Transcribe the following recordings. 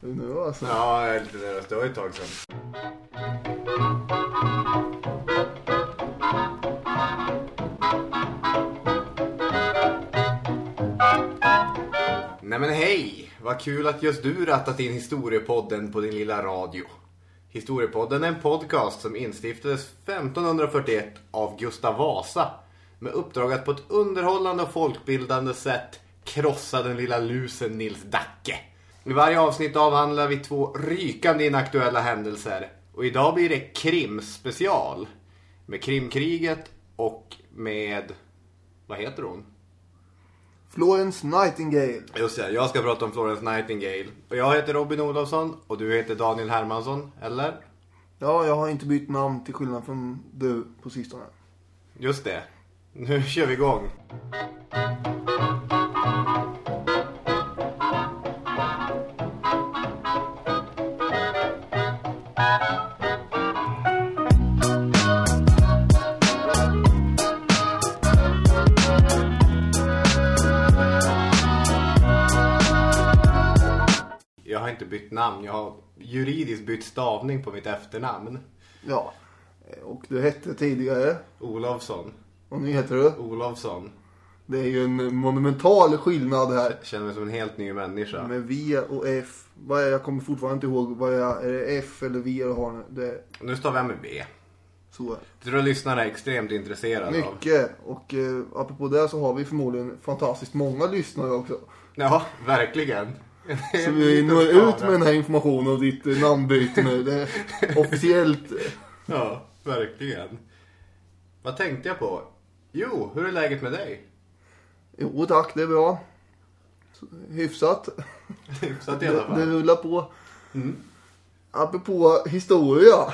Är du nervös? Ja, jag är lite nervös. Det var ett tag sedan. Nej men hej! Vad kul att just du rattat in Historiepodden på din lilla radio. Historiepodden är en podcast som instiftades 1541 av Gustav Vasa med uppdrag att på ett underhållande och folkbildande sätt krossa den lilla lusen Nils Dacke. I varje avsnitt avhandlar vi två rykande inaktuella händelser. Och idag blir det krimspecial. Med krimkriget och med... Vad heter hon? Florence Nightingale. Just det, jag ska prata om Florence Nightingale. Och jag heter Robin Olofsson och du heter Daniel Hermansson, eller? Ja, jag har inte bytt namn till skillnad från du på sistone. Just det. Nu kör vi igång. Har inte bytt namn, jag har juridiskt bytt stavning på mitt efternamn. Ja. Och du hette tidigare. Olofsson. Och nu heter du. Olofsson. Det är ju en monumental skillnad här. Jag känner mig som en helt ny människa. Med V och F. Vad är, jag kommer fortfarande inte ihåg vad jag, är det F eller V jag har nu. Det, Nu stavar jag med V. så är det. Jag tror lyssnarna är extremt intresserade av. Mycket. Och eh, apropå det så har vi förmodligen fantastiskt många lyssnare också. Ja, verkligen. Så vi når ut med den här informationen och ditt namnbyte nu. Det är officiellt. Ja, verkligen. Vad tänkte jag på? Jo, hur är läget med dig? Jo tack, det är bra. Hyfsat. Hyfsat i Det, alla det fall. rullar på. Apropå historia.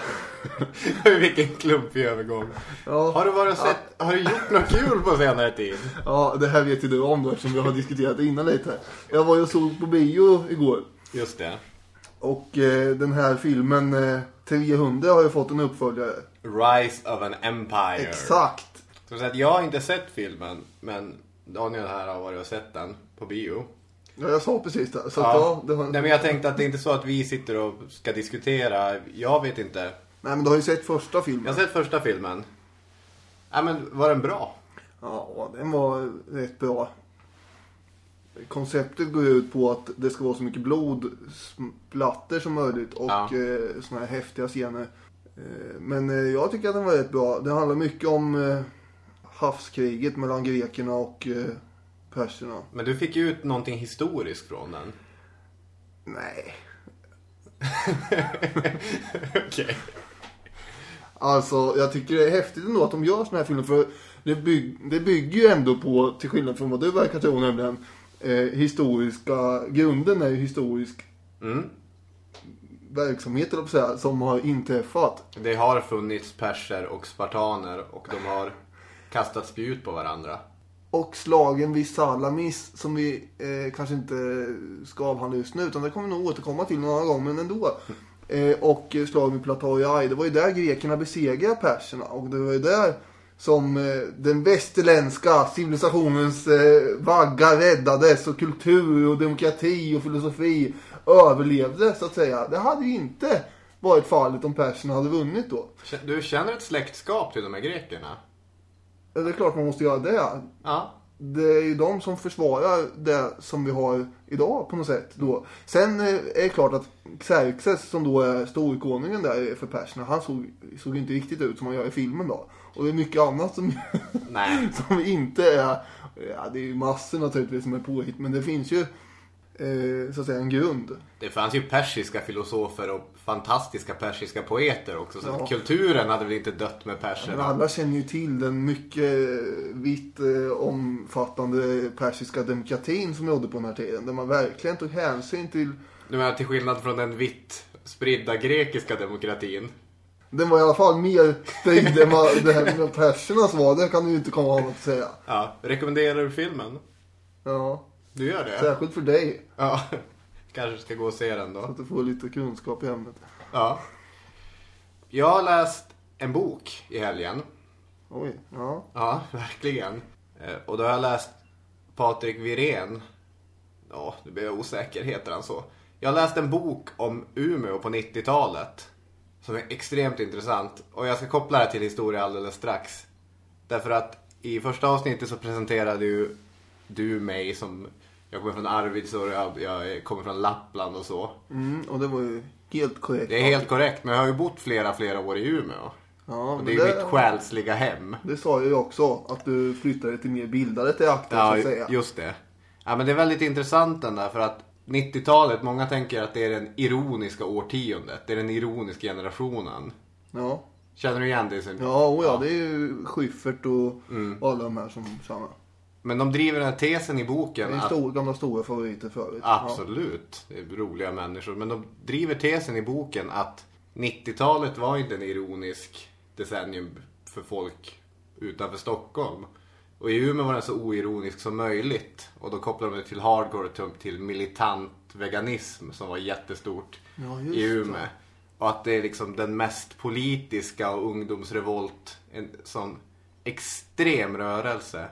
Vilken klumpig övergång. Ja, Har du, varit sett, har du gjort något kul på senare tid? ja, det här vet ju du om då eftersom vi har diskuterat innan lite. Jag var ju och såg på bio igår. Just det. Och eh, den här filmen eh, 300 har ju fått en uppföljare. Rise of an Empire. Exakt. Så att jag har inte sett filmen, men Daniel här har varit och sett den på bio. Ja, jag sa precis det. Så att, Ja. ja, det har... Nej men jag tänkte att det är inte så att vi sitter och ska diskutera. Jag vet inte. Nej men du har ju sett första filmen. Jag har sett första filmen. Ja men var den bra? Ja, den var rätt bra. Konceptet går ut på att det ska vara så mycket blodsplatter som möjligt och Ja. eh, såna här häftiga scener. Eh, men eh, jag tycker att den var rätt bra. Det handlar mycket om eh, havskriget mellan grekerna och eh, perserna. Men du fick ju ut någonting historiskt från den. Nej. Okej. Alltså, jag tycker det är häftigt ändå att de gör såna här filmer. För det, bygg, det bygger ju ändå på, till skillnad från vad du verkar tro nämligen, eh, historiska, grunden är ju historisk Mm. verksamhet, eller säga, som har inträffat. Det har funnits perser och spartaner och de har kastat spjut på varandra. Och slagen vid Salamis, som vi eh, kanske inte ska avhandla just nu, utan det kommer vi nog återkomma till någon gång, men ändå. Eh, och slagen vid Platoi Ai, det var ju där grekerna besegrade perserna. Och det var ju där som eh, den västerländska civilisationens eh, vagga räddades och kultur och demokrati och filosofi överlevde, så att säga. Det hade ju inte varit fallet om perserna hade vunnit då. Du känner ett släktskap till de här grekerna? Det är klart man måste göra det. Ja. Det är ju de som försvarar det som vi har idag på något sätt. Då. Sen eh, är det klart att Xerxes som då är storkonungen där för perserna, han såg, såg inte riktigt ut som han gör i filmen då. Och det är mycket annat som, som inte är, ja det är ju massor naturligtvis som är påhitt, men det finns ju så att säga en grund. Det fanns ju persiska filosofer och fantastiska persiska poeter också. Så Ja. kulturen hade väl inte dött med Men perserna. alla känner ju till den mycket vitt eh, omfattande persiska demokratin som rådde på den här tiden. Där man verkligen tog hänsyn till Du menar till skillnad från den vitt spridda grekiska demokratin? Den var i alla fall mer spridd än vad det här med persernas var. Det kan du ju inte komma av att säga. Ja. Rekommenderar du filmen? Ja, Du gör det? särskilt för dig. Ja. Kanske ska gå och se den Så då. att du får lite kunskap i ämnet. Ja. Jag har läst en bok i helgen. Oj, ja. Ja, verkligen. Eh, Och då har jag läst Patrik Wirén. Ja, nu blir jag osäker. Heter han så? Jag läste en bok om Umeå på 90-talet. Som är extremt intressant. Och jag ska koppla det till historia alldeles strax. Därför att i första avsnittet så presenterade ju du mig som... Jag kommer från Arvidsjaur, jag, jag kommer från Lappland och så. Mm, och det var ju helt korrekt. Det är helt korrekt, men jag har ju bott flera, flera år i Umeå. Ja, Och det är ju mitt själsliga hem. Det sa jag ju också, att du flyttade till mer bildade trakter så Ja, att säga. just det. Ja, men det är väldigt intressant den där för att 90-talet, många tänker att det är den ironiska årtiondet. Det är den ironiska generationen. Ja, Känner du igen det? ja, och ja, det är ju Schyffert och, Mm. alla de här som samma. Men de driver den här tesen i Det boken är att stor, gamla stora favoriter förut. Absolut, det är roliga människor. Men de driver tesen i boken att 90-talet var inte en ironisk decennium för folk utanför Stockholm. Och i Umeå var den så oironisk som möjligt. Och då kopplar de det till hardcore och till- militant veganism som var jättestort Ja, i det. Umeå. Och att det är liksom den mest politiska och ungdomsrevolt, en sån extrem rörelse.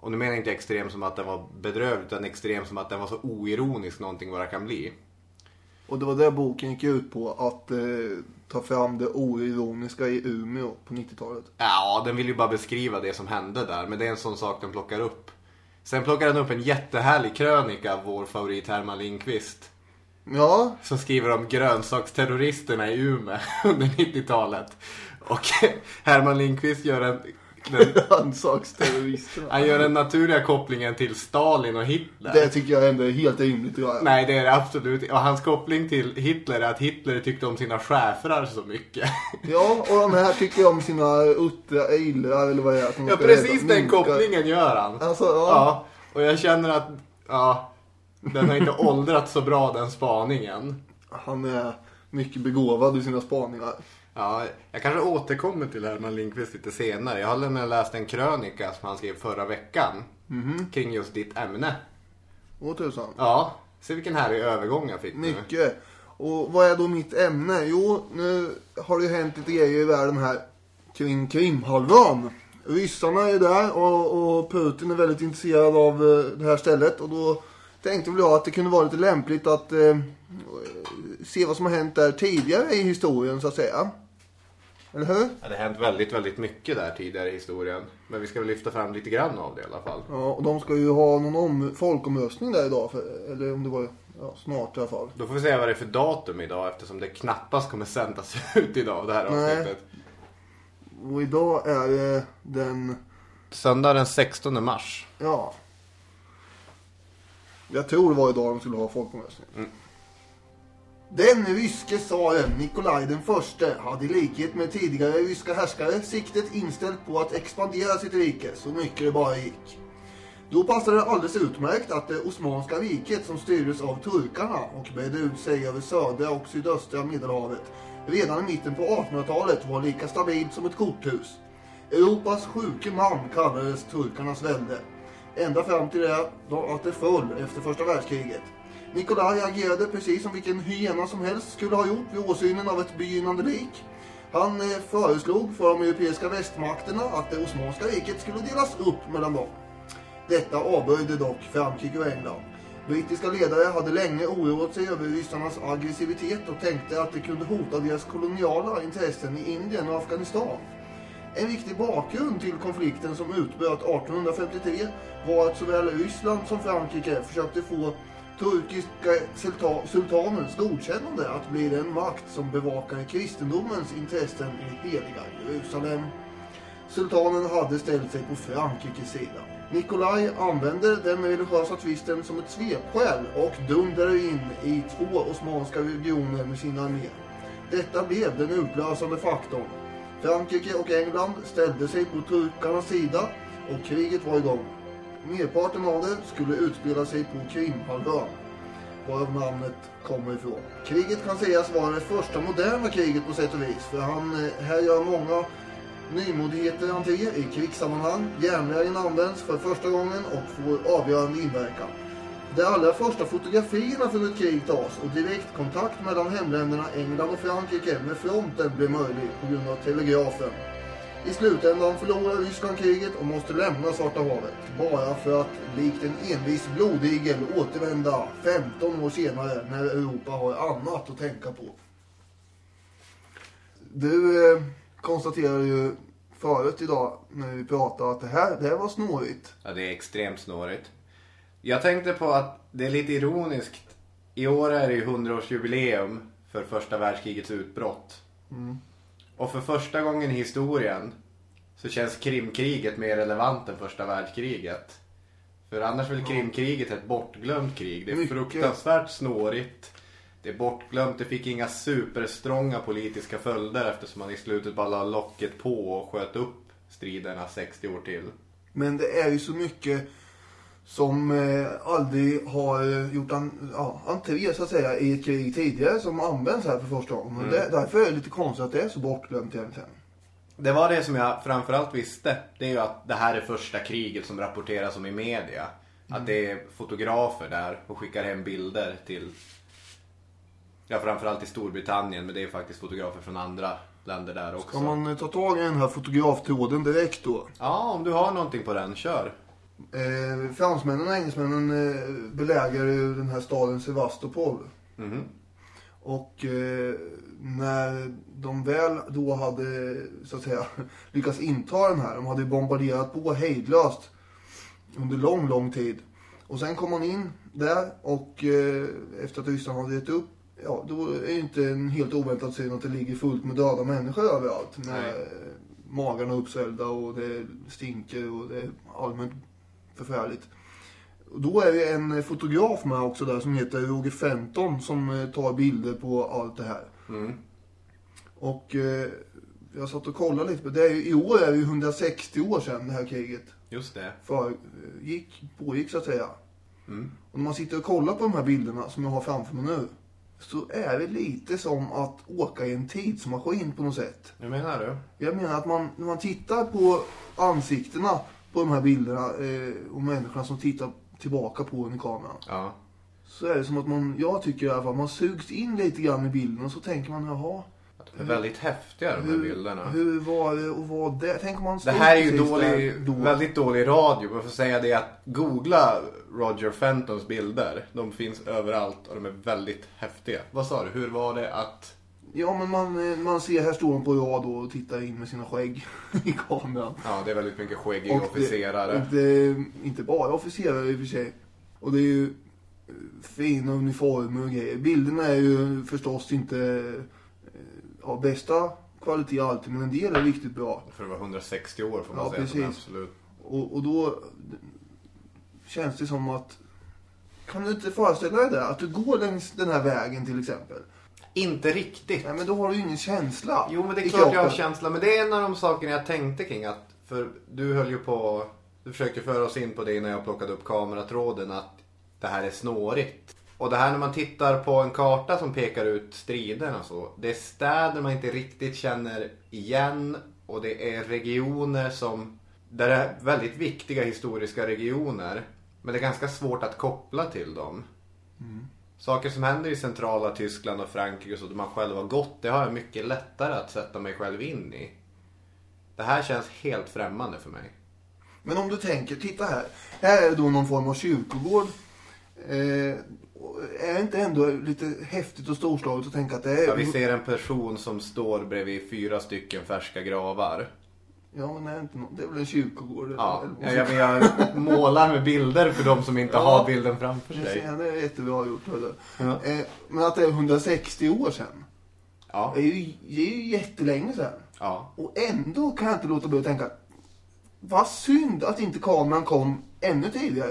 Och nu menar jag inte extrem som att den var bedrövlig utan extrem som att den var så oironisk någonting bara kan bli. Och det var det boken gick ut på, att eh, ta fram det oironiska i Umeå på 90-talet. Ja, den vill ju bara beskriva det som hände där, men det är en sån sak den plockar upp. Sen plockar den upp en jättehärlig krönika av vår favorit Herman Lindqvist. Ja, Som skriver om grönsaksterroristerna i Umeå under 90-talet. Och Herman Lindqvist gör en, den, grönsaksterroristerna. han gör den naturliga kopplingen till Stalin och Hitler. Det tycker jag ändå är helt rimligt göra. Nej, det är det absolut Och hans koppling till Hitler är att Hitler tyckte om sina schäfrar så mycket. Ja, och de här tycker om sina uttrar, illrar eller vad det är. Ja, precis den kopplingen gör han. Alltså, ja. Ja, och jag känner att, ja, den har inte åldrats så bra den spaningen. Han är mycket begåvad i sina spaningar. Ja, jag kanske återkommer till Herman Lindqvist lite senare. Jag har nämligen läst en krönika som han skrev förra veckan. Kring just ditt ämne. Åh tusan. Ja, se vilken härlig övergång jag fick nu. Mycket. Och vad är då mitt ämne? Jo, nu har det ju hänt lite grejer i världen här kring Krimhalvön. Ryssarna är där och, och Putin är väldigt intresserad av eh, det här stället. Och då tänkte väl jag att det kunde vara lite lämpligt att eh, se vad som har hänt där tidigare i historien så att säga. Eller hur? Ja, det har hänt väldigt, väldigt mycket där tidigare i historien. Men vi ska väl lyfta fram lite grann av det i alla fall. Ja, och de ska ju ha någon om, folkomröstning där idag. För, eller om det var ja, snart i alla fall. Då får vi se vad det är för datum idag eftersom det knappast kommer sändas ut idag det här Nej. avsnittet. Och idag är det den... Söndag den 16 mars. Ja. Jag tror det var idag de skulle ha folkomröstning. Den ryske tsaren Nikolaj den förste hade i likhet med tidigare ryska härskare siktet inställt på att expandera sitt rike så mycket det bara gick. Då passade det alldeles utmärkt att det Osmanska riket som styrdes av turkarna och bredde ut sig över södra och sydöstra medelhavet redan i mitten på 1800-talet var lika stabilt som ett korthus. Europas sjuke man kallades turkarnas välde. Ända fram till det att det föll efter första världskriget. Nikolaj agerade precis som vilken hyena som helst skulle ha gjort vid åsynen av ett begynnande lik. Han eh, föreslog för de europeiska västmakterna att det Osmanska riket skulle delas upp mellan dem. Detta avböjde dock Frankrike och England. Brittiska ledare hade länge oroat sig över ryssarnas aggressivitet och tänkte att det kunde hota deras koloniala intressen i Indien och Afghanistan. En viktig bakgrund till konflikten som utbröt 1853 var att såväl Ryssland som Frankrike försökte få turkiska sultanens godkännande att bli den makt som bevakade kristendomens intressen i heliga Jerusalem. Sultanen hade ställt sig på Frankrikes sida. Nikolaj använde den religiösa tvisten som ett svepskäl och dundrade in i två osmanska regioner med sin armé. Detta blev den utlösande faktorn. Frankrike och England ställde sig på turkarnas sida och kriget var igång. Merparten av det skulle utspela sig på Krimhalvön, varav namnet kommer ifrån. Kriget kan sägas vara det första moderna kriget på sätt och vis, för han, eh, här gör många nymodigheter entré i krigssammanhang. Järnvägen används för första gången och får avgörande inverkan. De allra första fotografierna från ett krig tas och direktkontakt mellan hemländerna England och Frankrike med fronten blir möjlig på grund av telegrafen. I slutändan förlorar Ryssland kriget och måste lämna Svarta havet. Bara för att likt en envis blodigel återvända 15 år senare när Europa har annat att tänka på. Du eh, konstaterade ju förut idag när vi pratade att det här, det här var snårigt. Ja, det är extremt snårigt. Jag tänkte på att det är lite ironiskt. I år är det ju 100-årsjubileum för första världskrigets utbrott. Och för första gången i historien så känns Krimkriget mer relevant än första världskriget. För annars är väl Krimkriget ett bortglömt krig. Det är Mycket. fruktansvärt snårigt. Det är bortglömt. Det fick inga superstrånga politiska följder eftersom man i slutet bara la locket på och sköt upp striderna 60 år till. Men det är ju så mycket som eh, aldrig har eh, gjort an, ja, entré så att säga i ett krig tidigare som används här för första gången. Och det, därför är det lite konstigt att det är så bortglömt egentligen. Det var det som jag framförallt visste. Det är ju att det här är första kriget som rapporteras om i media. Att det är fotografer där och skickar hem bilder till Ja framförallt i Storbritannien men det är faktiskt fotografer från andra länder där också. Ska man eh, ta tag i den här fotograftråden direkt då? Ja om du har någonting på den, kör. Eh, fransmännen och engelsmännen eh, belägrar ju den här staden Sevastopol. Mhm. Och eh, när de väl då hade så att säga lyckats inta den här, de hade bombarderat på hejdlöst under lång, lång tid. Och sen kom man in där och eh, efter att Ryssland hade gett upp, ja då är det inte en helt oväntat syn att det ligger fullt med döda människor överallt. Med Nej. magarna uppsvällda och det stinker och det är allmänt förfärligt. Och då är det en fotograf med också där som heter Roger Fenton som eh, tar bilder på allt det här. Mm. Och eh, jag satt och kollade lite på det. Är, I år är det ju 160 år sedan det här kriget Just det. för, gick, pågick så att säga. Mm. Och när man sitter och kollar på de här bilderna som jag har framför mig nu. Så är det lite som att åka i en tidsmaskin på något sätt. Hur menar du? Jag menar att man, när man tittar på ansiktena på de här bilderna eh, och människorna som tittar tillbaka på en i kameran. Ja. Så är det som att man, jag tycker i alla fall, man sugs in lite grann i bilden och så tänker man, jaha. De är väldigt häftiga de här Hur, bilderna. hur var det och vad det? Tänk om man Det här är ju dålig, då. väldigt dålig radio. Man får säga det att googla Roger Fentons bilder. De finns överallt och de är väldigt häftiga. Vad sa du? Hur var det att... Ja, men man, eh, man ser, här står de på rad och tittar in med sina skägg i kameran. Ja, det är väldigt mycket skäggiga Och det- officerare. Och det är inte bara officerare i och för sig. Och det är ju eh, fina uniformer och grejer. Bilderna är ju förstås inte eh, av bästa kvalitet alltid, men en del är riktigt bra. För det var 160 år får man Ja, säga. precis. Absolut. Och, och då känns det som att... Kan du inte föreställa dig det? Att du går längs den här vägen till exempel. Inte riktigt. Nej, men då har du ju ingen känsla Jo, men det är i klart jag har kroppen. känsla. Men det är en av de sakerna jag tänkte kring att... För du höll ju på... Du försökte föra oss in på det när jag plockade upp kameratråden att det här är snårigt. Och det här när man tittar på en karta som pekar ut striderna och så. Det är städer man inte riktigt känner igen. Och det är regioner som... Där det är väldigt viktiga historiska regioner. Men det är ganska svårt att koppla till dem. Saker som händer i centrala Tyskland och Frankrike och så där man själv har gått, det har jag mycket lättare att sätta mig själv in i. Det här känns helt främmande för mig. Men om du tänker, titta här. Här är då någon form av kyrkogård. Eh, är det inte ändå lite häftigt och storslaget att tänka att det är... Ja, vi ser en person som står bredvid fyra stycken färska gravar. Ja, men är, inte nå- det är väl en kyrkogård? Ja, eller- jag, jag, jag målar med bilder för de som inte Ja. har bilden framför sig. ser, det är jättebra gjort. Ja. Eh, men att det är 160 år sedan. Ja, Det är ju, det är ju jättelänge sedan. ja. Och ändå kan jag inte låta bli att tänka. Vad synd att inte kameran kom ännu tidigare.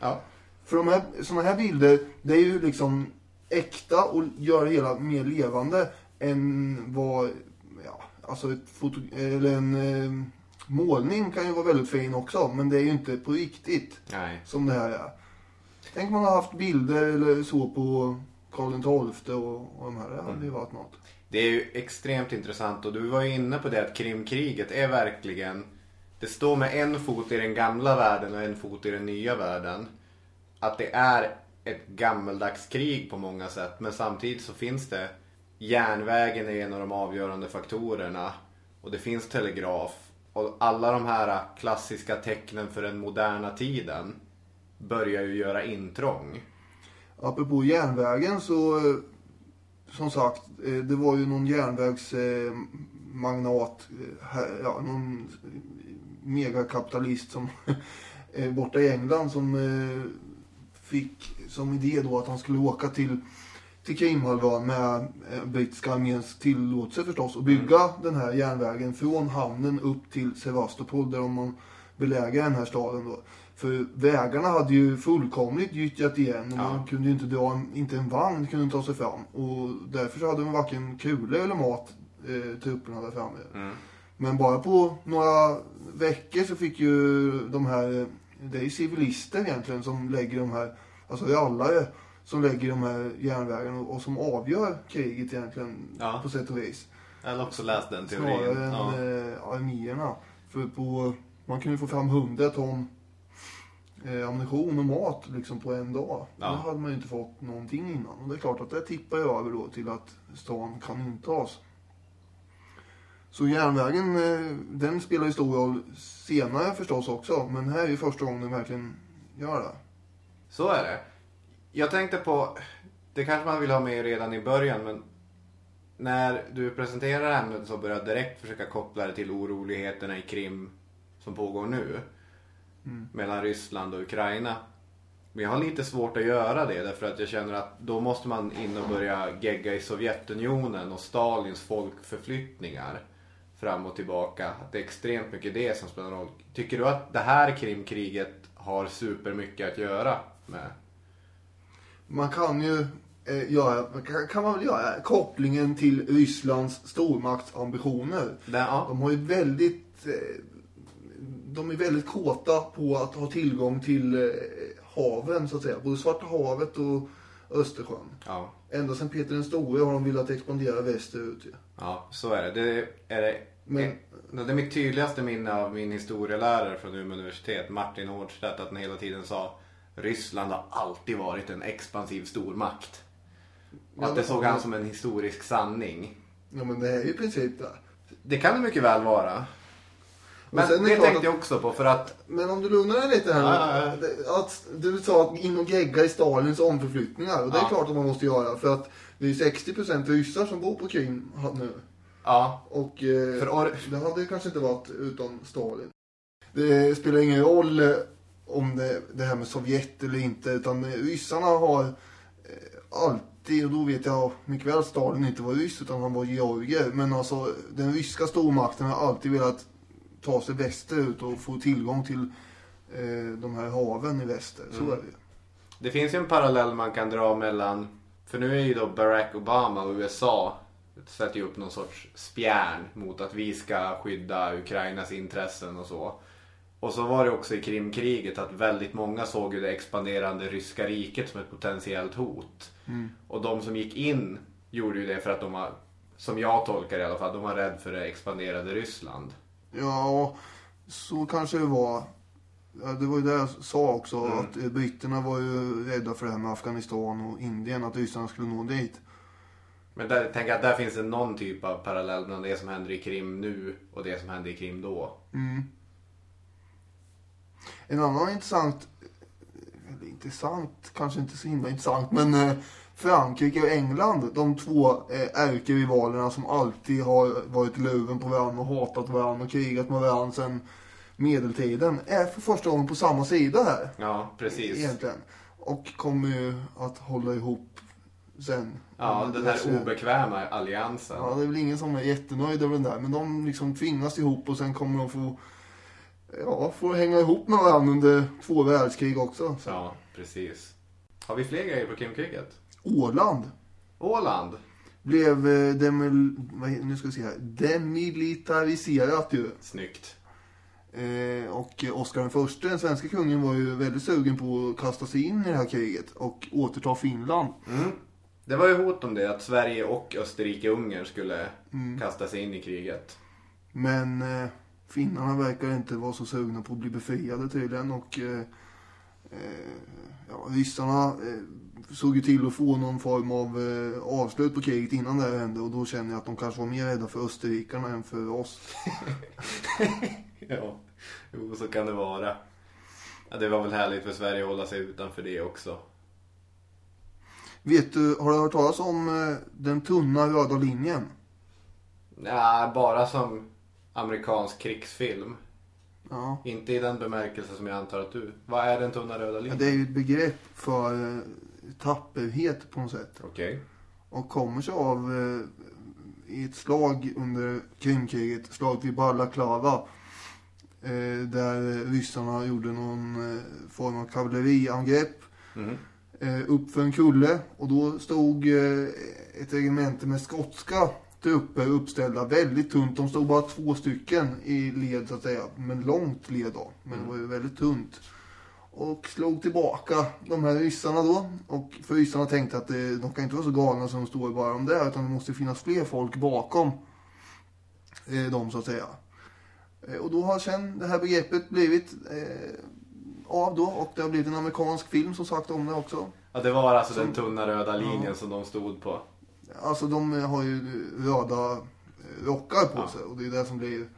ja. För de här, såna här bilder, det är ju liksom äkta och gör det hela mer levande än vad, ja, alltså ett foto, eller en eh, målning kan ju vara väldigt fin också, men det är ju inte på riktigt Nej. som det här är. Tänk om man har haft bilder eller så på Karl XII och, och de här, det hade ju varit något. Det är ju extremt intressant och du var ju inne på det att Krimkriget är verkligen Det står med en fot i den gamla världen och en fot i den nya världen. Att det är ett gammeldags krig på många sätt men samtidigt så finns det Järnvägen är en av de avgörande faktorerna och det finns telegraf. Och alla de här klassiska tecknen för den moderna tiden börjar ju göra intrång. Apropå järnvägen så, eh, som sagt, eh, det var ju någon järnvägsmagnat, eh, ja, någon megakapitalist som borta i England som fick som idé då att han skulle åka till, till Krimhalvön med brittiska arméns tillåtelse förstås och bygga mm. den här järnvägen från hamnen upp till Sevastopol där man belägrar den här staden då. För vägarna hade ju fullkomligt gyttjat igen och ja. man kunde ju inte dra, en, inte en vagn kunde ta sig fram. Och därför så hade de varken kulor eller mat, eh, trupperna där framme. Mm. Men bara på några veckor så fick ju de här, det är ju civilister egentligen som lägger de här, alltså alla som lägger de här järnvägarna och, och som avgör kriget egentligen ja. på sätt och vis. Jag har också läst den teorin. Snarare än ja. eh, arméerna. För på, man kunde få fram hundra ton eh, ammunition och mat liksom på en dag. Ja. Det hade man ju inte fått någonting innan. Och det är klart att det tippar ju över då till att stan kan intas. Så järnvägen, eh, den spelar ju stor roll senare förstås också. Men här är ju första gången den verkligen gör det. Så är det. Jag tänkte på, det kanske man vill ha med redan i början men när du presenterar ämnet så börjar jag direkt försöka koppla det till oroligheterna i Krim som pågår nu mm. mellan Ryssland och Ukraina. Men jag har lite svårt att göra det därför att jag känner att då måste man in och börja gegga i Sovjetunionen och Stalins folkförflyttningar fram och tillbaka. Att det är extremt mycket det som spelar roll. Tycker du att det här Krimkriget har supermycket att göra med? Man kan ju eh, göra, kan, kan man väl göra kopplingen till Rysslands stormaktsambitioner. Ja. De har ju väldigt eh, de är väldigt kåta på att ha tillgång till eh, haven så att säga. Både Svarta havet och Östersjön. Ja. Ända sedan Peter den store har de velat expandera västerut. Ja, ja så är det. Det är, det, Men, det är mitt tydligaste minne av min historielärare från Umeå universitet, Martin Hårdstedt, att han hela tiden sa Ryssland har alltid varit en expansiv stormakt. Och att det såg han som en historisk sanning. Ja men det är ju i princip det. Det kan det mycket väl vara. Men det tänkte att, jag också på för att... Men om du lugnar dig lite här ja, ja, ja. Att, Du sa att in och gegga i Stalins omförflyttningar. Och det är klart att man måste göra. För att det är 60% ryssar som bor på Krim nu. Ja. Och eh, för det hade kanske inte varit utan Stalin. Det spelar ingen roll eh, om det, det här med Sovjet eller inte. Utan ryssarna har eh, alltid, och då vet jag mycket väl att Stalin inte var ryss utan han var georgier. Men alltså den ryska stormakten har alltid velat ta sig västerut och få tillgång till eh, de här haven i väster. Så mm. är det Det finns ju en parallell man kan dra mellan, för nu är ju då Barack Obama och USA sätter ju upp någon sorts spjärn mot att vi ska skydda Ukrainas intressen och så. Och så var det också i Krimkriget att väldigt många såg ju det expanderande ryska riket som ett potentiellt hot. Mm. Och de som gick in gjorde ju det för att de var, som jag tolkar i alla fall, de var rädda för det expanderade Ryssland. Ja, så kanske det var. Ja, det var ju det jag sa också. Mm. Att britterna var ju rädda för det här med Afghanistan och Indien. Att ryssarna skulle nå dit. Men där, tänk att där finns det någon typ av parallell mellan det som händer i Krim nu och det som hände i Krim då. Mm. En annan intressant, eller intressant, kanske inte så himla intressant, men eh, Frankrike och England, de två eh, ärkerivalerna som alltid har varit luven på varandra och hatat varandra och krigat med varandra sedan medeltiden, är för första gången på samma sida här. Ja, precis. Egentligen. Och kommer ju att hålla ihop sen. Ja, den här obekväma alliansen. Ja, det är väl ingen som är jättenöjd över den där. Men de liksom tvingas ihop och sen kommer de få, ja, få hänga ihop med varandra under två världskrig också. Så. Ja, precis. Har vi fler grejer på Krimkriget? Åland. Åland? Blev eh, demil, nu ska vi se här, demilitariserat ju. Snyggt. Eh, och Oscar den förste, den svenska kungen, var ju väldigt sugen på att kasta sig in i det här kriget och återta Finland. Mm. Det var ju hot om det, att Sverige och Österrike-Ungern skulle mm. kasta sig in i kriget. Men eh, finnarna verkar inte vara så sugna på att bli befriade tydligen och eh, eh ja, ryssarna eh, såg ju till att få någon form av eh, avslut på kriget innan det här hände. Och då känner jag att de kanske var mer rädda för österrikarna än för oss. Ja, jo så kan det vara. Ja, det var väl härligt för Sverige att hålla sig utanför det också. Vet du, har du hört talas om eh, den tunna röda linjen? Ja, bara som amerikansk krigsfilm. Ja. Inte i den bemärkelse som jag antar att du... Vad är den tunna röda Ja, linjen? det är ju ett begrepp för eh, tapperhet på något sätt. Okej. Och kommer sig av eh, i ett slag under Krimkriget, slaget vid Balaklava. Eh, där ryssarna gjorde någon form av kavalleriangrepp eh, upp för en kulle. Och då stod ett regemente med skotska trupper uppställda väldigt tunt. De stod bara två stycken i led så att säga. Men långt led då. Men det var ju väldigt tunt. Och slog tillbaka de här ryssarna då. Och för ryssarna tänkte att det, de kan inte vara så galna som de står bara om det. Utan det måste finnas fler folk bakom eh, dem så att säga. Eh, och då har sen det här begreppet blivit eh, av då. Och det har blivit en amerikansk film som sagt om det också. Ja, det var alltså Som- den tunna röda linjen som de stod på. Alltså de har ju röda eh, rockar på Ja. sig. Och det är det som blir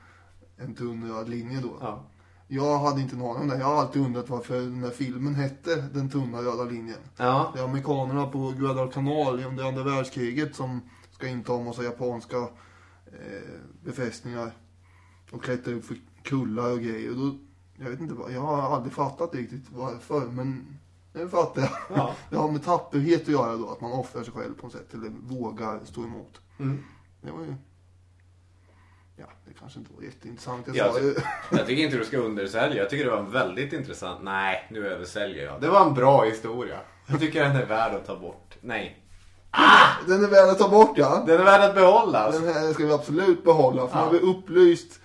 en tunn röd linje då. Ja. Jag hade inte en aning om det. Jag har alltid undrat varför den här filmen hette Den tunna röda linjen. Ja. Det är amerikanerna på Guadalcanal under andra världskriget som ska inta massa japanska eh, befästningar. Och klättra upp för kullar och grejer. Och då, jag vet inte vad, jag har aldrig fattat riktigt varför. Men nu fattar jag. Ja. Det har med tapperhet att göra då. Att man offrar sig själv på något sätt. Eller vågar stå emot. Mm. Det var ju... Ja, det kanske inte var jätteintressant. Jag Ja, sa det- ju... Jag tycker inte du ska undersälja. Jag tycker det var en väldigt intressant... Nej, nu översäljer jag. Det var en bra historia. Jag tycker den är värd att ta bort. Nej. Den är värd att ta bort ja. Den är värd att behållas. Den här ska vi absolut behålla. För Ja. nu har vi upplyst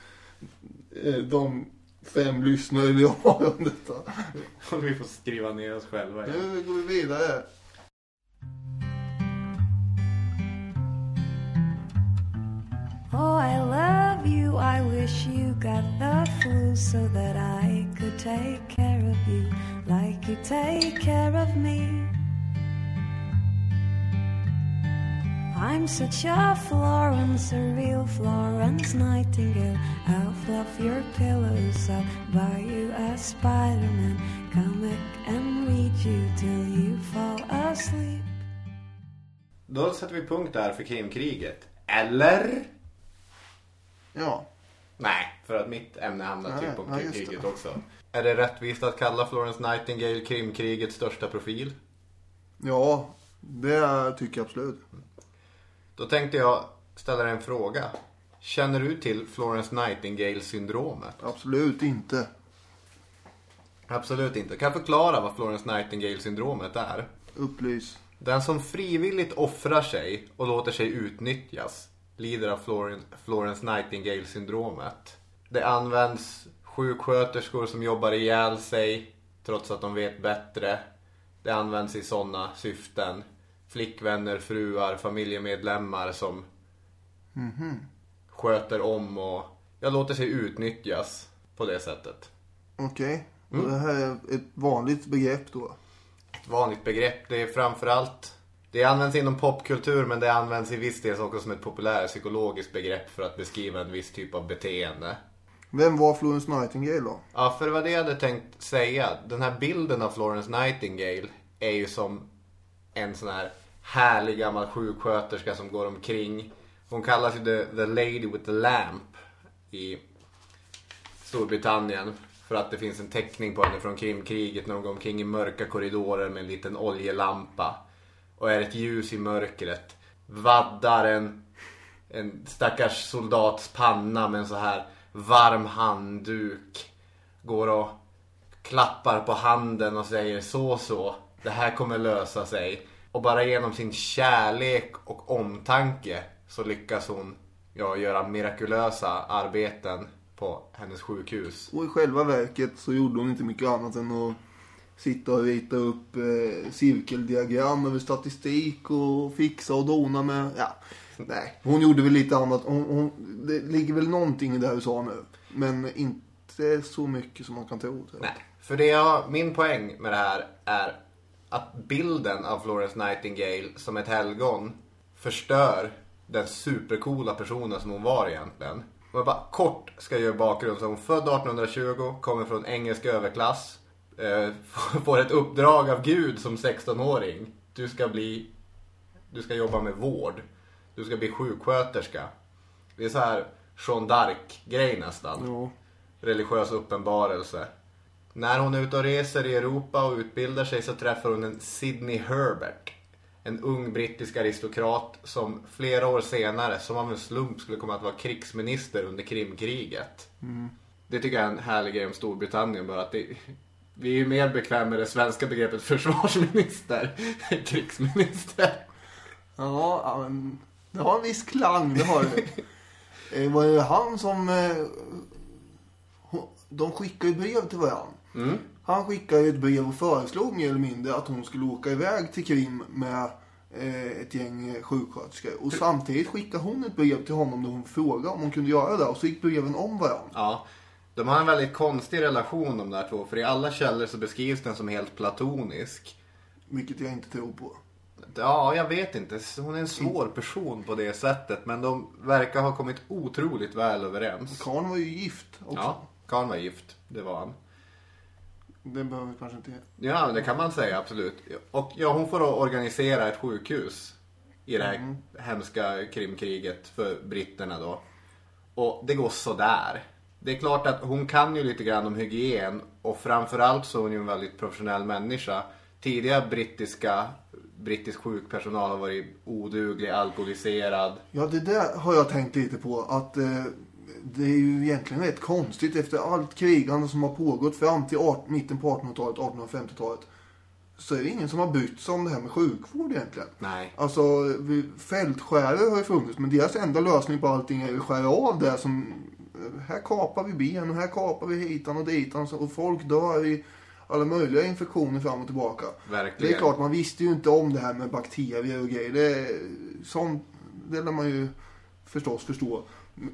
eh, de fem lyssnare vi har om detta. Vi får skriva ner oss själva igen. Nu går vi vidare. Oh, I love you. I wish you got the flu so that I could take care of you like you take care of me. I'm such a Florence, a real Florence Nightingale. I'll fluff your pillows, I'll buy you a Spider-Man comic and read you till you fall asleep. Då sätter vi punkt där för Krimkriget. Eller? Ja. Nej, för att mitt ämne hamnar Nej, typ om just Krimkriget också. Är det rättvist att kalla Florence Nightingale Krimkrigets största profil? Ja, det tycker jag absolut. Då tänkte jag ställa dig en fråga. Känner du till Florence Nightingale-syndromet? Absolut inte. Absolut inte. Kan jag förklara vad Florence Nightingale-syndromet är? Upplys. Den som frivilligt offrar sig och låter sig utnyttjas lider av Floren- Florence Nightingale-syndromet. Det används sjuksköterskor som jobbar ihjäl sig trots att de vet bättre. Det används i sådana syften. Flickvänner, fruar, familjemedlemmar som sköter om och jag låter sig utnyttjas på det sättet. Okej. Och det här är ett vanligt begrepp då. ett vanligt begrepp. Det är framförallt det används inom popkultur men det används i viss del också som ett populärt psykologiskt begrepp för att beskriva en viss typ av beteende. Vem var Florence Nightingale då? Ja, för det var det jag hade tänkt säga. Den här bilden av Florence Nightingale är ju som en sån här härlig gammal sjuksköterska som går omkring. Hon kallas ju the, the Lady with the Lamp i Storbritannien. För att det finns en teckning på henne från Krimkriget när hon går omkring i mörka korridorer med en liten oljelampa. Och är ett ljus i mörkret. Vaddar en, en stackars soldats panna med en så här varm handduk. Går och klappar på handen och säger så så. Det här kommer lösa sig. Och bara genom sin kärlek och omtanke så lyckas hon ja, göra mirakulösa arbeten på hennes sjukhus. Och i själva verket så gjorde hon inte mycket annat än att sitta och rita upp eh, cirkeldiagram över statistik och fixa och dona med, ja, nej. Hon gjorde väl lite annat. Hon, hon, det ligger väl någonting i det du sa nu. Men inte så mycket som man kan tro. Nej, för det jag, min poäng med det här är att bilden av Florence Nightingale som ett helgon förstör den supercoola personen som hon var egentligen. Om jag bara kort ska göra bakgrund så hon född 1820, kommer från engelsk överklass, eh, får ett uppdrag av Gud som 16-åring. Du ska bli, du ska jobba med vård. Du ska bli sjuksköterska. Det är så här Jean d'Arc-grej nästan Ja. religiös uppenbarelse. När hon är ute och reser i Europa och utbildar sig så träffar hon en Sidney Herbert. En ung brittisk aristokrat som flera år senare, som av en slump, skulle komma att vara krigsminister under Krimkriget. Det tycker jag är en härlig grej om Storbritannien bara att det, vi är ju mer bekväma med det svenska begreppet försvarsminister än krigsminister. Ja, men det har en viss klang, det har det. Det var ju han som... eh, De skickade ju brev till varandra. Mm. Han skickade ett brev och föreslog mer eller mindre att hon skulle åka iväg till Krim med eh, ett gäng eh, sjuksköterskor. Och samtidigt skickade hon ett brev till honom där hon frågade om hon kunde göra det. Och så gick breven om varandra. Ja, de har en väldigt konstig relation de där två. För i alla källor så beskrivs den som helt platonisk. Vilket jag inte tror på. Ja, jag vet inte. Hon är en svår person på det sättet. Men de verkar ha kommit otroligt väl överens. Karn var ju gift också. Ja, Karl var gift. Det var han. Det behöver vi kanske inte... Ja, det kan man säga absolut. Och ja, hon får då organisera ett sjukhus i det här hemska krimkriget för britterna då. Och det går sådär. Det är klart att hon kan ju lite grann om hygien och framförallt så är hon ju en väldigt professionell människa. Tidigare brittiska, brittisk sjukpersonal har varit oduglig, alkoholiserad. Ja, det där har jag tänkt lite på. Att eh, det är ju egentligen rätt konstigt efter allt krigande som har pågått fram till art, mitten på 1800-talet, 1850-talet. Så är det ingen som har brytt sig om det här med sjukvård egentligen. Nej. Alltså, fältskärare har ju funnits, men deras enda lösning på allting är att skära av det som... Här kapar vi ben och här kapar vi hitan och ditan och folk dör i alla möjliga infektioner fram och tillbaka. Verkligen. Det är klart, man visste ju inte om det här med bakterier och grejer. Det, sånt, det lär man ju förstås förstå.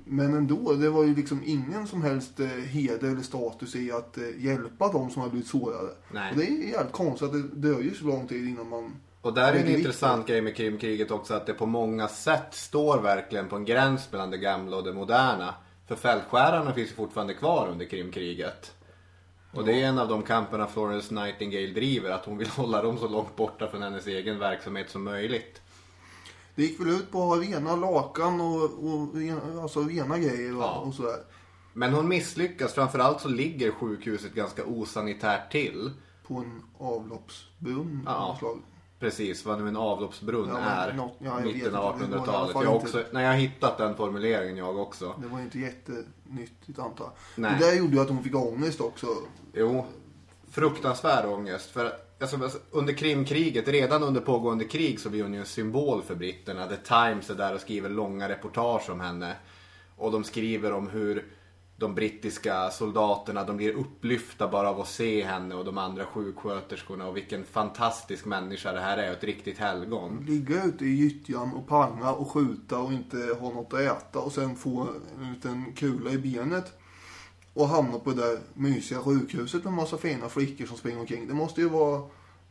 Men ändå, det var ju liksom ingen som helst eh, heder eller status i att eh, hjälpa de som har blivit sårade. Nej. Och det är jävligt konstigt att det dröjer så lång tid innan man... Och där är en intressant grej med krimkriget också att det på många sätt står verkligen på en gräns mellan det gamla och det moderna. För fältskärarna finns ju fortfarande kvar under krimkriget. Och det är en av de kamperna Florence Nightingale driver, att hon vill hålla dem så långt borta från hennes egen verksamhet som möjligt. Det gick väl ut på att ha rena lakan och, och rena, alltså rena grejer och, Ja. och sådär. Men hon misslyckas, framförallt så ligger sjukhuset ganska osanitärt till. På en avloppsbrunn Ja. slag. Precis, vad nu en avloppsbrunn Ja, är. något- ja, mitten av Det var i alla 1800-talet. fall Jag, också, nej, jag har hittat den formuleringen jag också. Det var inte jättenyttigt antar jag. Det där gjorde ju att hon fick ångest också. Jo, fruktansvärd ångest. För alltså, alltså, under krimkriget, redan under pågående krig så blir hon ju en symbol för britterna. The Times är där och skriver långa reportage om henne. Och de skriver om hur de brittiska soldaterna, de blir upplyfta bara av att se henne och de andra sjuksköterskorna och vilken fantastisk människa det här är, ett riktigt helgon. Ligga ute i gyttjan och panga och skjuta och inte ha något att äta och sen få en liten kula i benet. Och hamna på det där mysiga sjukhuset med massa fina flickor som springer omkring. Det måste ju vara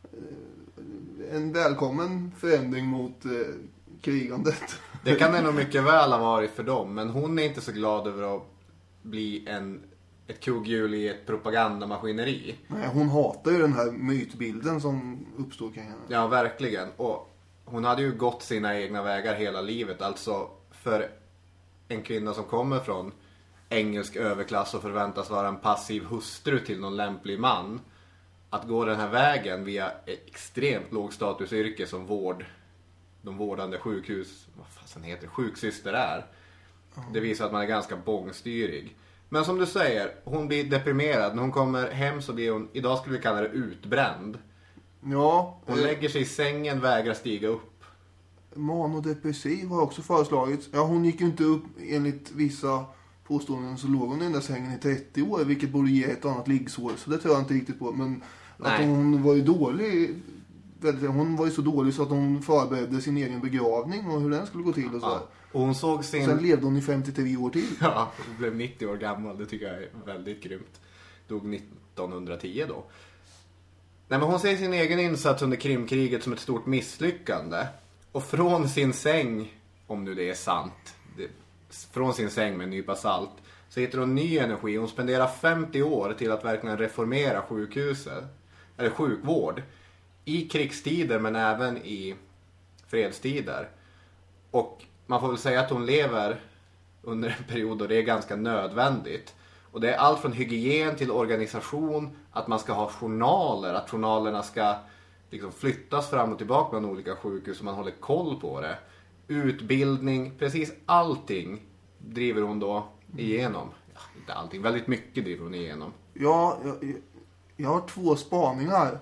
eh, en välkommen förändring mot eh, krigandet. Det kan det nog mycket väl ha varit för dem, men hon är inte så glad över att bli en, ett kugghjul i ett propagandamaskineri. Nej, hon hatar ju den här mytbilden som uppstod kring henne. Ja, verkligen. Och hon hade ju gått sina egna vägar hela livet. Alltså för en kvinna som kommer från engelsk överklass och förväntas vara en passiv hustru till någon lämplig man. Att gå den här vägen via extremt lågstatusyrke som vård, de vårdande sjukhus, vad fasen heter sjuksyster är. Det visar att man är ganska bångstyrig. Men som du säger, hon blir deprimerad. När hon kommer hem så blir hon, idag skulle vi kalla det utbränd. Ja, Hon eh, lägger sig i sängen, vägrar stiga upp. manodepressiv har också föreslagits. Ja, hon gick ju inte upp enligt vissa påståenden så låg hon i den där sängen i 30 år, vilket borde ge ett och annat liggsår. Så det tror jag inte riktigt på. Men att Nej. hon var ju dålig. Hon var ju så dålig så att hon förberedde sin egen begravning och hur den skulle gå till och så. Ja. Och hon såg sin... Sen levde hon i 53 år till. Ja, hon blev 90 år gammal. Det tycker jag är väldigt grymt. Dog 1910 då. Nej, men hon ser sin egen insats under Krimkriget som ett stort misslyckande. Och från sin säng, om nu det är sant, från sin säng med en nypa salt, så hittar hon ny energi. Hon spenderar 50 år till att verkligen reformera sjukhuset, eller sjukvård, i krigstider men även i fredstider. Och man får väl säga att hon lever under en period då det är ganska nödvändigt. Och det är allt från hygien till organisation, att man ska ha journaler, att journalerna ska liksom flyttas fram och tillbaka mellan olika sjukhus så man håller koll på det. Utbildning, precis allting driver hon då igenom. Ja, inte allting, väldigt mycket driver hon igenom. Ja, jag, jag har två spaningar.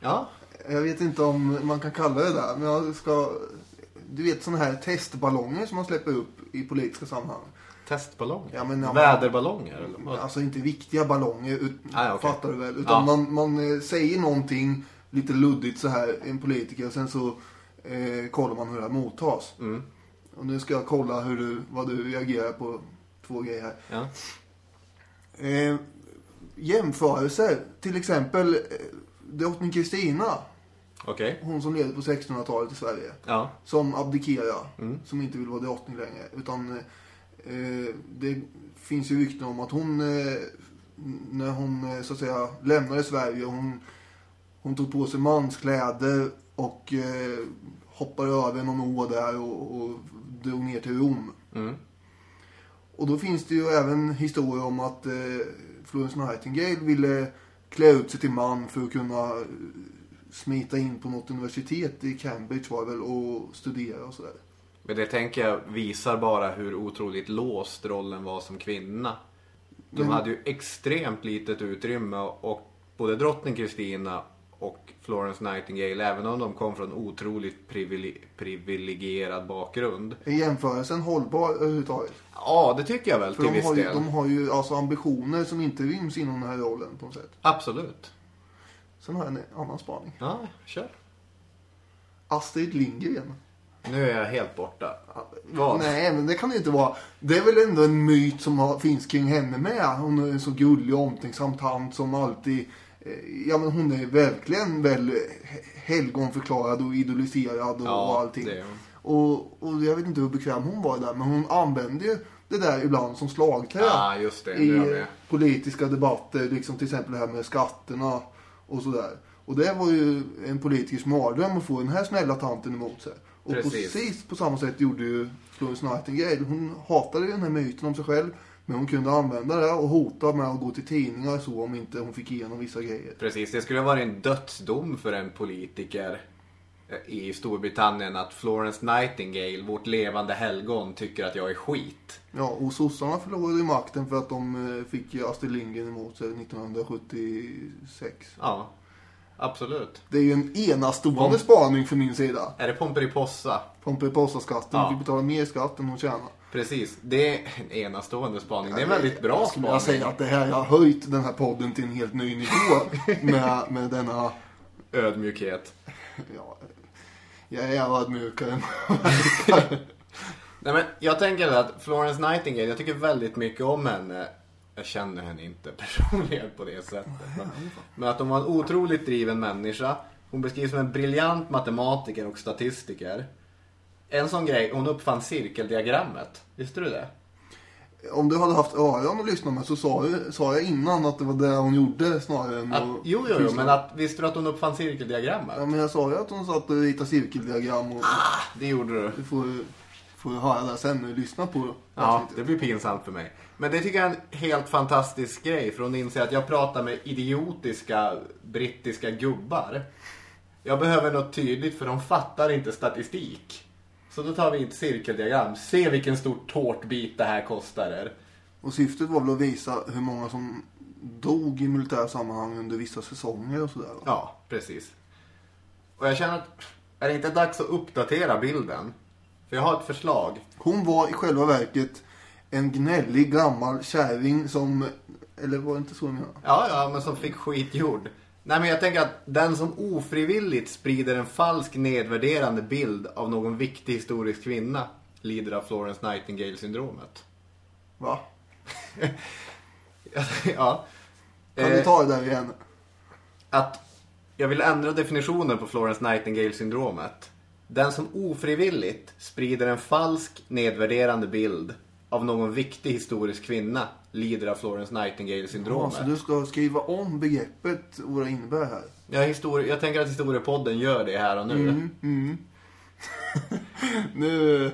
Ja, Jag vet inte om man kan kalla det där, men jag ska... Du vet sådana här testballonger som man släpper upp i politiska sammanhang. testballonger. Ja, men- ja, Väderballonger eller? Alltså inte viktiga ballonger, ut, Ah, okej. fattar du väl? Utan Ja. man, man eh, säger någonting lite luddigt så här, en politiker, och sen så eh, kollar man hur det här mottas. Mm. Och nu ska jag kolla hur du, vad du reagerar på två grejer här. Ja. Eh, jämförelser, till exempel eh, drottning Kristina, Okej. hon som levde på 1600-talet i Sverige. Ja. Som abdikerar, Mm. som inte vill vara drottning längre. Utan eh, det finns ju rykten om att hon, eh, när hon eh, så att säga lämnade Sverige, hon, hon tog på sig manskläder och eh, hoppade över någon å där och, och drog ner till Rom. Mm. Och då finns det ju även historier om att eh, Florence Nightingale ville klä ut sig till man för att kunna eh, smita in på något universitet i Cambridge var väl och studera och sådär. Men det tänker jag visar bara hur otroligt låst rollen var som kvinna. De hade ju extremt litet utrymme och både drottning Kristina och Florence Nightingale, även om de kom från otroligt privile- privilegierad bakgrund. Är jämförelsen hållbar överhuvudtaget? Ja, det tycker jag väl För till de viss har, ju, del. de har ju alltså ambitioner som inte ryms inom den här rollen på något sätt. Absolut. Sen har jag en annan spaning. Ja, kör. Astrid Lindgren. Nu är jag helt borta. Vad? Nej, men det kan det inte vara. Det är väl ändå en myt som har, finns kring henne med. Hon är en så gullig och omtänksam tant som alltid... Eh, ja, men hon är verkligen väl helgonförklarad och idoliserad och, Ja, och allting. det. Och, och jag vet inte hur bekväm hon var där, men hon använde ju det där ibland som slagträ. Ja, just det. I med. politiska debatter, liksom till exempel det här med skatterna och sådär. Och det var ju en politikers mardröm att få den här snälla tanten emot sig. Och Precis. precis, på samma sätt gjorde ju Florence Nightingale. Hon hatade ju den här myten om sig själv. Men hon kunde använda det och hota med att gå till tidningar så om inte hon fick igenom vissa grejer. Precis, det skulle ha varit en dödsdom för en politiker eh, i Storbritannien att Florence Nightingale, vårt levande helgon, tycker att jag är skit. Ja, och sossarna förlorade ju makten för att de eh, fick ju Astrid Lindgren emot sig 1976. Ja, absolut. Det är ju en enastående Om- spaning från min sida. Är det Pomperipossa? Pomperipossaskatten Ja. fick betala mer skatt än hon tjänade. Precis, det är en enastående spaning. Det är en väldigt bra Jag spaning. säga att det här jag har höjt den här podden till en helt ny nivå med, med denna... Ödmjukhet. Ja, jag är ödmjukare än Nej men jag tänker att Florence Nightingale, jag tycker väldigt mycket om henne. Jag känner henne inte personligen på det sättet. Men, men att hon var en otroligt driven människa. Hon beskrivs som en briljant matematiker och statistiker. En sån grej, hon uppfann cirkeldiagrammet. Visste du det? Om du hade haft öron att lyssna med så sa, jag- sa jag innan att det var det hon gjorde snarare än Att, att jo, jo, jo, men att, visste du att hon uppfann cirkeldiagrammet? Ja, men jag sa ju att hon satt och ritade cirkeldiagram och Det gjorde du. du får, får höra det sen när du lyssnar på Ja, avsnittet. det blir pinsamt för mig. Men det tycker jag är en helt fantastisk grej. För hon inser att jag pratar med idiotiska brittiska gubbar. Jag behöver något tydligt för de fattar inte statistik. Så då tar vi ett cirkeldiagram. Se vilken stor tårtbit det här kostar er. Och syftet var väl att visa hur många som dog i militära sammanhang under vissa säsonger och sådär. va? Ja, precis. Och jag känner att, är det inte dags att uppdatera bilden? För jag har ett förslag. Hon var i själva verket en gnällig gammal kärring som... Eller var det inte så jag menade? Ja, ja, men som fick skit gjord. Nej, men jag tänker att den som ofrivilligt sprider en falsk nedvärderande bild av någon viktig historisk kvinna lider av Florence Nightingale-syndromet. Va? ja. Kan Eh, vi ta det där igen? Att Jag vill ändra definitionen på Florence Nightingale-syndromet. Den som ofrivilligt sprider en falsk, nedvärderande bild av någon viktig historisk kvinna lider av Florence Ja, Nightingale-syndromet. så du ska skriva om begreppet och vad det innebär här. Ja, histori- jag tänker att historiepodden gör det här och nu. Mm, Nu,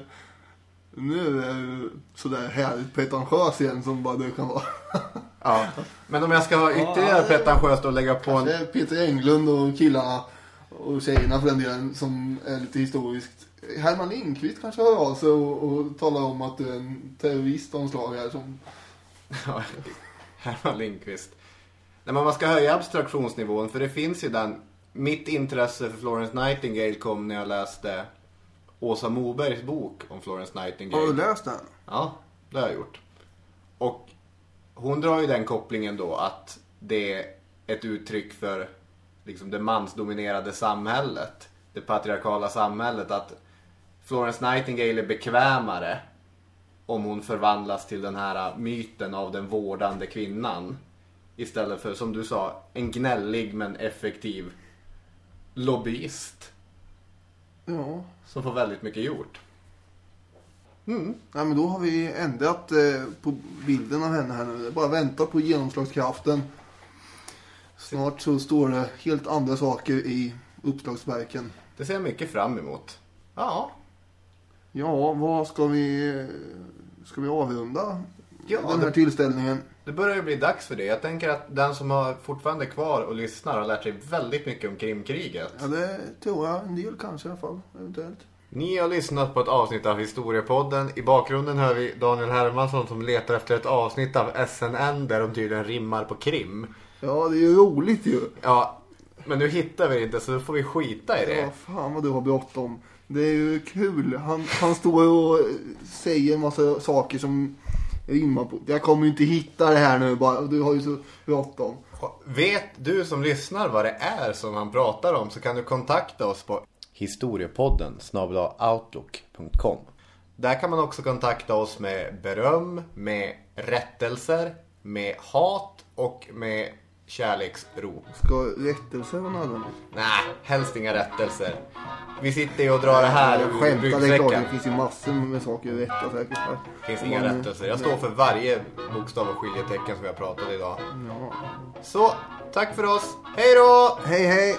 nu är du sådär härligt pretentiös igen som bara du kan vara. Ja. Men om jag ska vara ytterligare pretentiöst och lägga på en... Peter Englund och killarna och tjejerna för den delen som är lite historiskt. Herman Lindqvist kanske hör av sig och, och talar om att du är en terrorist av slag här som... Ja, Herman Lindqvist. Nej, men man ska höja abstraktionsnivån för det finns ju den... Mitt intresse för Florence Nightingale kom när jag läste Åsa Mobergs bok om Florence Nightingale. Har du läst den? Ja, det har jag gjort. Och hon drar ju den kopplingen då att det är ett uttryck för liksom det mansdominerade samhället. Det patriarkala samhället. Att Florence Nightingale är bekvämare om hon förvandlas till den här myten av den vårdande kvinnan. Istället för, som du sa, en gnällig men effektiv lobbyist. Ja. Som får väldigt mycket gjort. Nej men då har vi ändrat eh, på bilden av henne här nu. Bara vänta på genomslagskraften. Snart så står det helt andra saker i uppslagsverken. Det ser jag mycket fram emot. Ja, Ja, vad ska vi... Ska vi avrunda Ja, den här det- tillställningen? Det börjar ju bli dags för det. Jag tänker att den som har fortfarande kvar och lyssnar har lärt sig väldigt mycket om Krimkriget. Ja, det tror jag. En del kanske i alla fall. Eventuellt. Ni har lyssnat på ett avsnitt av Historiepodden. I bakgrunden hör vi Daniel Hermansson som letar efter ett avsnitt av SNN där de tydligen rimmar på krim. Ja, det är ju roligt ju. Ja, men nu hittar vi det inte så då får vi skita i det. Ja, fan vad du har bråttom. Det är ju kul. Han, han står och säger en massa saker som rimmar på. Jag kommer ju inte hitta det här nu bara. Du har ju så bråttom. Vet du som lyssnar vad det är som han pratar om så kan du kontakta oss på historiepodden outlook.com Där kan man också kontakta oss med beröm, med rättelser, med hat och med kärleksrop. Ska rättelser vara nödvändigt? Nej, helst inga rättelser. Vi sitter ju och drar det här Jag skämtar, det är klart. Det finns ju massor med saker att rätta säkert. Det finns inga Men, rättelser. Jag står för varje bokstav och skiljetecken som vi har pratat idag. Ja. Så, tack för oss. Hej då! Hej hej!